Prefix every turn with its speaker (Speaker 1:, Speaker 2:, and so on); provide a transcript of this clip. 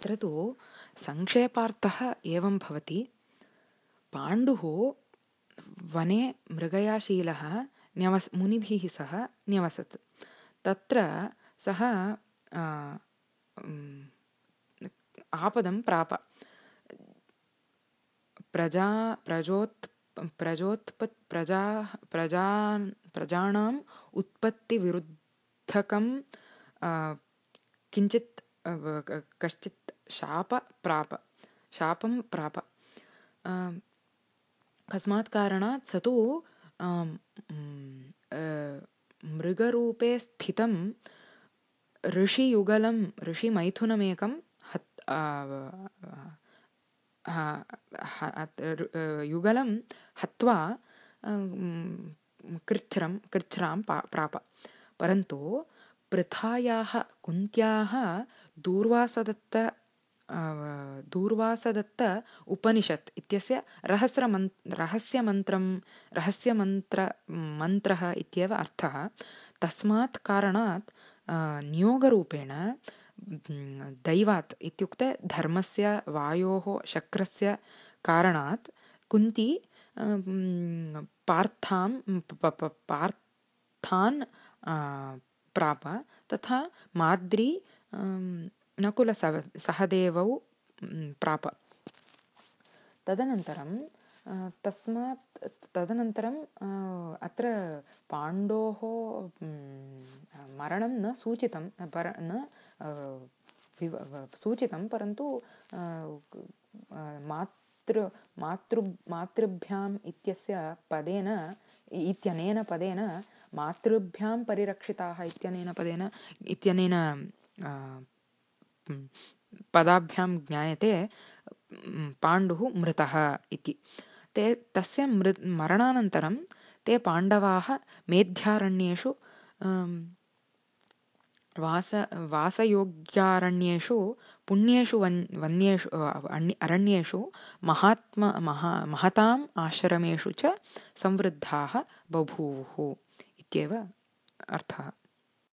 Speaker 1: अत्र तु सङ्क्षेपार्थः एवं भवति। पाण्डुः वने मृगयाशीलः न्यवस् मुनिभिः सह न्यवसत्। तत्र सः आपदं प्राप प्रजा प्रजोत् प्रजोत्पत् प्रजा प्रजान् प्रजानाम् उत्पत्तिविरुद्धकं किञ्चित् कश्चित् शाप प्राप शापं प्राप कस्मात् कारणात् स तु मृगरूपे स्थितं ऋषियुगलं ऋषिमैथुनमेकं युगलं हत्वा कृच्छ्रं कृच्छ्रां प्राप परन्तु पृथायाः कुन्त्याः दूर्वासदत्त दूर्वासदत्त उपनिषत् इत्यस्य रहस्रमन् रहस्यमन्त्रं रहस्यमन्त्र मन्त्रः इत्येव अर्थः। तस्मात् कारणात् नियोगरूपेण दैवात् इत्युक्ते धर्मस्य वायोः शक्रस्य कारणात् कुन्ती पार्थां पार्थान् प्राप तथा माद्री नकुलसह सहदेवौ प्राप तदनन्तरं तस्मात् तदनन्तरम् अत्र पाण्डोः मरणं न सूचितं पर न सूचितं परन्तु मातृ मातृ मातृभ्याम् इत्यस्य पदेन इत्यनेन पदेन मातृभ्यां परिरक्षिताः इत्यनेन पदेन इत्यनेन पदाभ्यां ज्ञायते पाण्डुः मृतः इति। ते तस्य मृ मरणानन्तरं ते पाण्डवाः मेध्यारण्येषु वास वासयोग्यारण्येषु पुण्येषु वन् वन्येषु अरण्येषु महात्म महा महताम् आश्रमेषु च संवृद्धाः बभूवुः इत्येव अर्थः